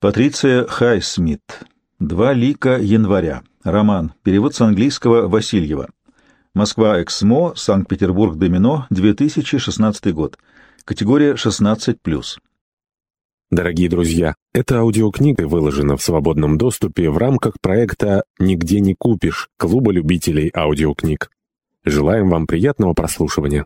Патриция Хайсмит. Два лика января. Роман. Перевод с английского Васильева. Москва Эксмо, Санкт-Петербург Домино, 2016 год. Категория 16+. Дорогие друзья, эта аудиокнига выложена в свободном доступе в рамках проекта «Нигде не купишь» Клуба любителей аудиокниг. Желаем вам приятного прослушивания.